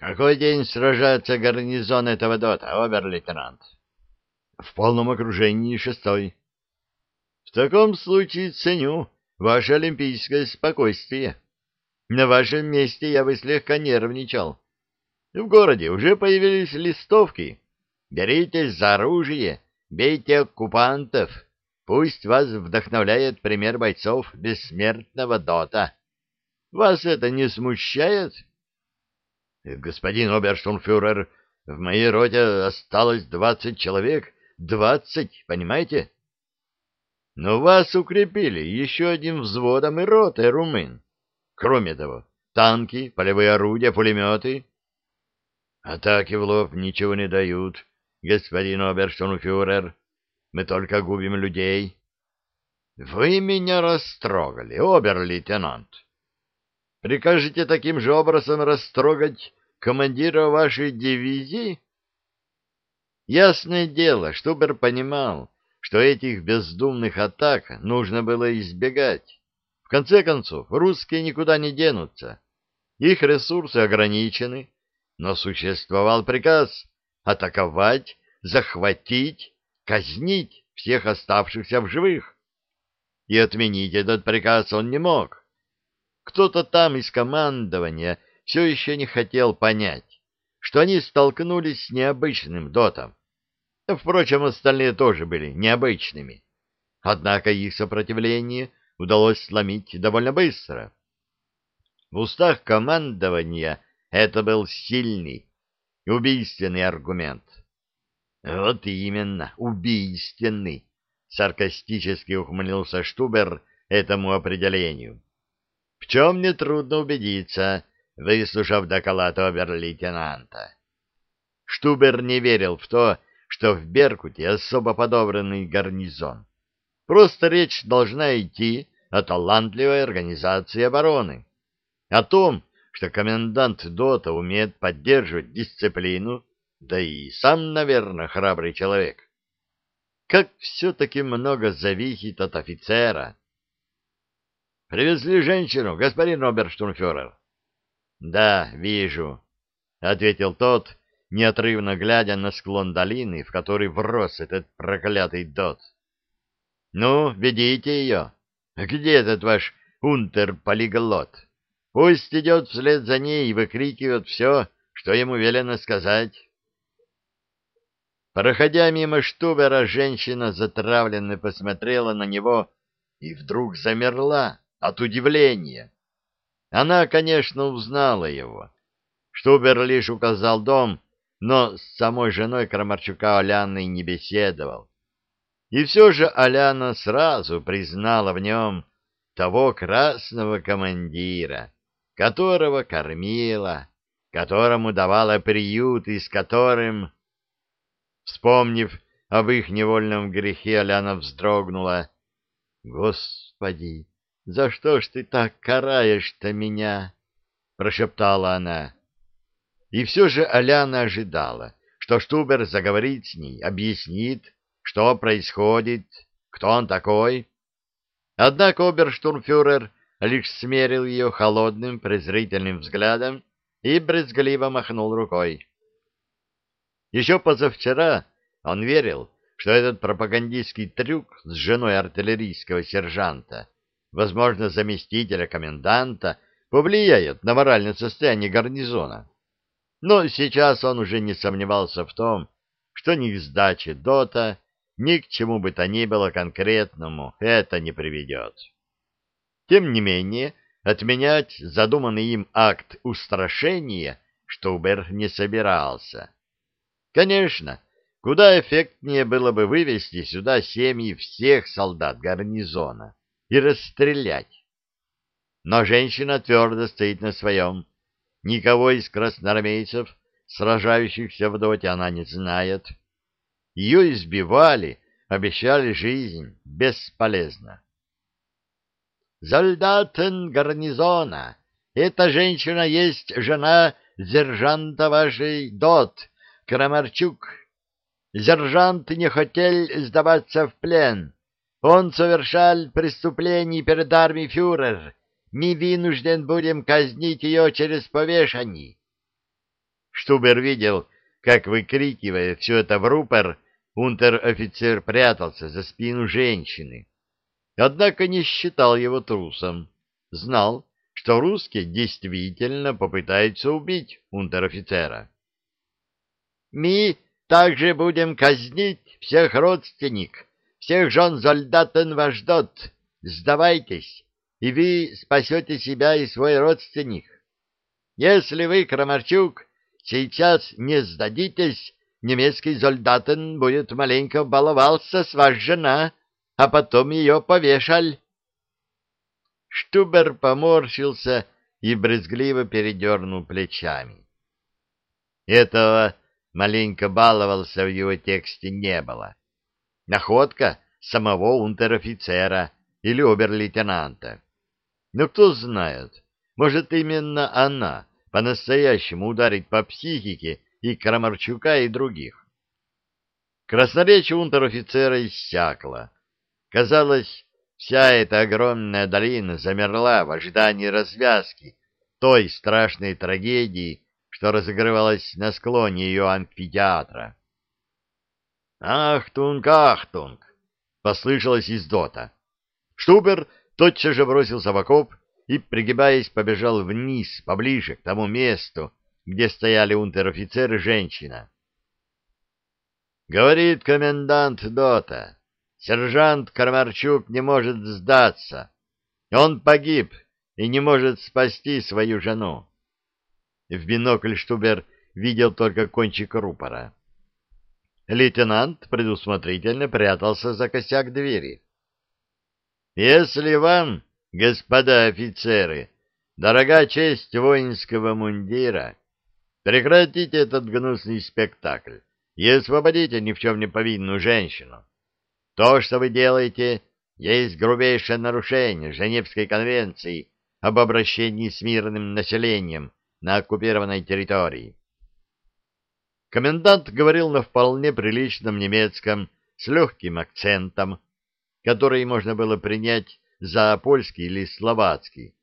Какой день сражается гарнизон этого дота, обер-лейтенант? В полном окружении шестой. В таком случае ценю ваше олимпийское спокойствие. На вашем месте я бы слегка нервничал. В городе уже появились листовки. Беритесь за оружие, бейте оккупантов. Пусть вас вдохновляет пример бойцов бессмертного дота. Вас это не смущает? Господин оберштурмфюрер, в моей роте осталось двадцать человек. Двадцать, понимаете? Но вас укрепили еще одним взводом и ротой румын. Кроме того, танки, полевые орудия, пулеметы. Атаки в лоб ничего не дают, господин оберштурмфюрер. Мы только губим людей. Вы меня растрогали, обер-лейтенант. Прикажете таким же образом растрогать командира вашей дивизии? Ясное дело, Штубер понимал, что этих бездумных атак нужно было избегать конце концов, русские никуда не денутся. Их ресурсы ограничены, но существовал приказ атаковать, захватить, казнить всех оставшихся в живых. И отменить этот приказ он не мог. Кто-то там из командования все еще не хотел понять, что они столкнулись с необычным дотом. Впрочем, остальные тоже были необычными. Однако их сопротивление удалось сломить довольно быстро. В устах командования это был сильный, убийственный аргумент. Вот именно, убийственный, саркастически ухмыльнулся Штубер этому определению. В чем нетрудно убедиться, выслушав доклад обер-лейтенанта. Штубер не верил в то, что в Беркуте особо подобранный гарнизон. Просто речь должна идти о талантливой организации обороны, о том, что комендант ДОТа умеет поддерживать дисциплину, да и сам, наверное, храбрый человек. Как все-таки много зависит от офицера. «Привезли женщину, господин оберштурмфюрер?» «Да, вижу», — ответил тот, неотрывно глядя на склон долины, в который врос этот проклятый дот. Ну, ведите ее. Где этот ваш унтер-полиглот? Пусть идет вслед за ней и выкрикивает все, что ему велено сказать. Проходя мимо Штубера, женщина затравленно посмотрела на него и вдруг замерла от удивления. Она, конечно, узнала его. Штубер лишь указал дом, но с самой женой Крамарчука Оляной не беседовал. И все же Аляна сразу признала в нем того красного командира, которого кормила, которому давала приют и с которым... Вспомнив об их невольном грехе, Аляна вздрогнула. «Господи, за что ж ты так караешь-то меня?» — прошептала она. И все же Аляна ожидала, что Штубер заговорит с ней, объяснит, что происходит, кто он такой. Однако оберштурмфюрер лишь смерил ее холодным презрительным взглядом и брезгливо махнул рукой. Еще позавчера он верил, что этот пропагандистский трюк с женой артиллерийского сержанта, возможно, заместителя коменданта, повлияет на моральное состояние гарнизона. Но сейчас он уже не сомневался в том, что ни к сдаче ДОТа, ни к чему бы то ни было конкретному это не приведет. Тем не менее, отменять задуманный им акт устрашения Штубер не собирался. Конечно, куда эффектнее было бы вывести сюда семьи всех солдат гарнизона и расстрелять. Но женщина твердо стоит на своем. Никого из красноармейцев, сражающихся в доте, она не знает. Ее избивали, обещали жизнь. Бесполезно. «Солдатен гарнизона! Эта женщина есть жена сержанта вашей ДОТ, Крамарчук. Сержант не хотел сдаваться в плен. Он совершал преступление перед армией фюрер. Мы вынужден будем казнить ее через повешение. Штубер видел, как, выкрикивая все это в рупор, унтер-офицер прятался за спину женщины. Однако не считал его трусом. Знал, что русские действительно попытаются убить унтер-офицера. «Мы также будем казнить всех родственник, всех жен солдатен вас ждет. Сдавайтесь, и вы спасете себя и свой родственник. Если вы, Крамарчук, сейчас не сдадитесь, немецкий солдатен будет маленько баловался с вас жена, а потом ее повешаль. Штубер поморщился и брезгливо передернул плечами. Этого маленько баловался в его тексте не было. Находка самого унтер-офицера или обер-лейтенанта. Но кто знает, может, именно она по-настоящему ударит по психике и Крамарчука, и других. Красноречие унтер-офицера иссякло. Казалось, вся эта огромная долина замерла в ожидании развязки той страшной трагедии, что разыгрывалась на склоне ее амфитеатра. «Ахтунг, ахтунг!» — послышалось из дота. Штубер тотчас же бросился в окоп и, пригибаясь, побежал вниз, поближе к тому месту, где стояли унтер-офицер и женщина. Говорит комендант Дота, сержант Крамарчук не может сдаться. Он погиб и не может спасти свою жену. В бинокль Штубер видел только кончик рупора. Лейтенант предусмотрительно прятался за косяк двери. «Если вам, господа офицеры, дорога честь воинского мундира, прекратите этот гнусный спектакль и освободите ни в чем не повинную женщину. То, что вы делаете, есть грубейшее нарушение Женевской конвенции об обращении с мирным населением на оккупированной территории. Комендант говорил на вполне приличном немецком с легким акцентом, который можно было принять за польский или словацкий.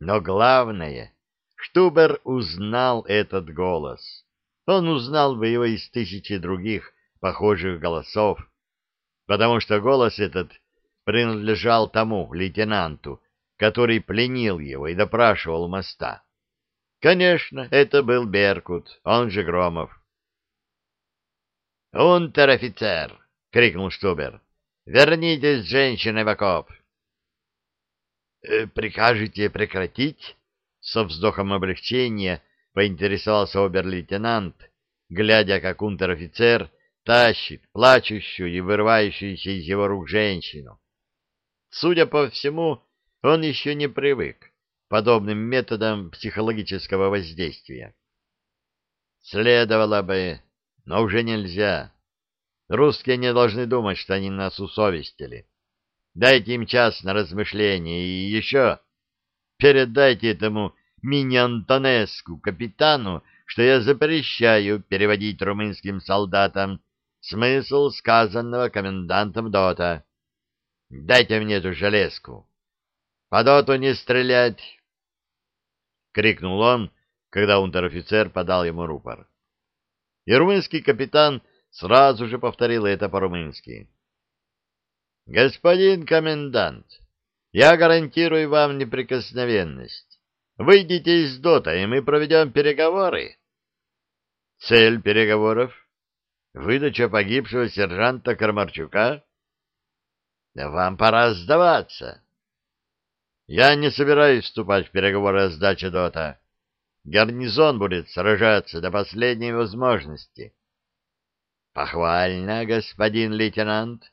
Но главное, Штубер узнал этот голос. Он узнал бы его из тысячи других похожих голосов, потому что голос этот принадлежал тому лейтенанту, который пленил его и допрашивал моста. Конечно, это был Беркут, он же Громов. «Унтер-офицер!» — крикнул Штубер. «Вернитесь с женщиной в окоп!» «Э, «Прикажете прекратить?» Со вздохом облегчения поинтересовался обер-лейтенант, глядя, как унтер-офицер тащит плачущую и вырывающуюся из его рук женщину. Судя по всему, он еще не привык к подобным методам психологического воздействия. Следовало бы, но уже нельзя. Русские не должны думать, что они нас усовестили. Дайте им час на размышление и еще передайте этому мини-Антонеску, капитану, что я запрещаю переводить румынским солдатам смысл сказанного комендантом Дота. Дайте мне эту железку. По Доту не стрелять! — крикнул он, когда унтер-офицер подал ему рупор. И румынский капитан сразу же повторил это по-румынски. «Господин комендант, я гарантирую вам неприкосновенность. Выйдите из дота, и мы проведем переговоры». «Цель переговоров? Выдача погибшего сержанта Кармарчука?» «Вам пора сдаваться». «Я не собираюсь вступать в переговоры о сдаче дота. Гарнизон будет сражаться до последней возможности». «Похвально, господин лейтенант».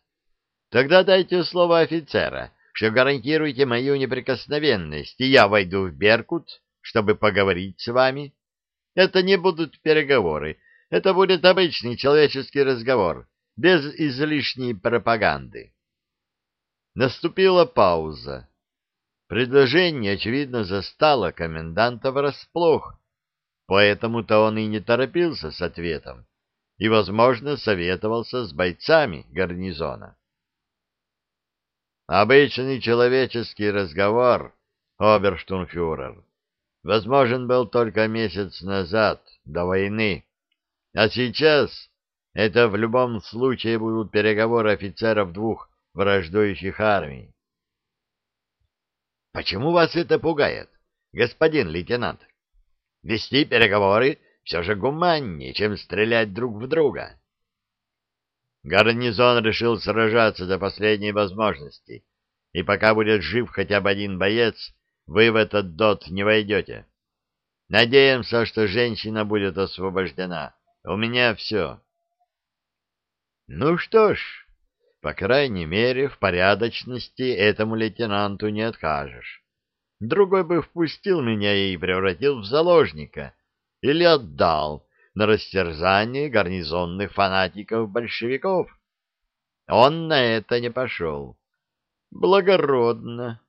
Тогда дайте слово офицера, что гарантируете мою неприкосновенность, и я войду в Беркут, чтобы поговорить с вами. Это не будут переговоры, это будет обычный человеческий разговор, без излишней пропаганды. Наступила пауза. Предложение, очевидно, застало коменданта врасплох, поэтому-то он и не торопился с ответом и, возможно, советовался с бойцами гарнизона. Обычный человеческий разговор, оберштурмфюрер. возможен был только месяц назад, до войны. А сейчас это в любом случае будут переговоры офицеров двух враждующих армий. Почему вас это пугает, господин лейтенант? Вести переговоры все же гуманнее, чем стрелять друг в друга. Гарнизон решил сражаться до последней возможности, и пока будет жив хотя бы один боец, вы в этот дот не войдете. Надеемся, что женщина будет освобождена. У меня все. Ну что ж, по крайней мере, в порядочности этому лейтенанту не откажешь. Другой бы впустил меня и превратил в заложника или отдал на растерзание гарнизонных фанатиков-большевиков. Он на это не пошел. Благородно.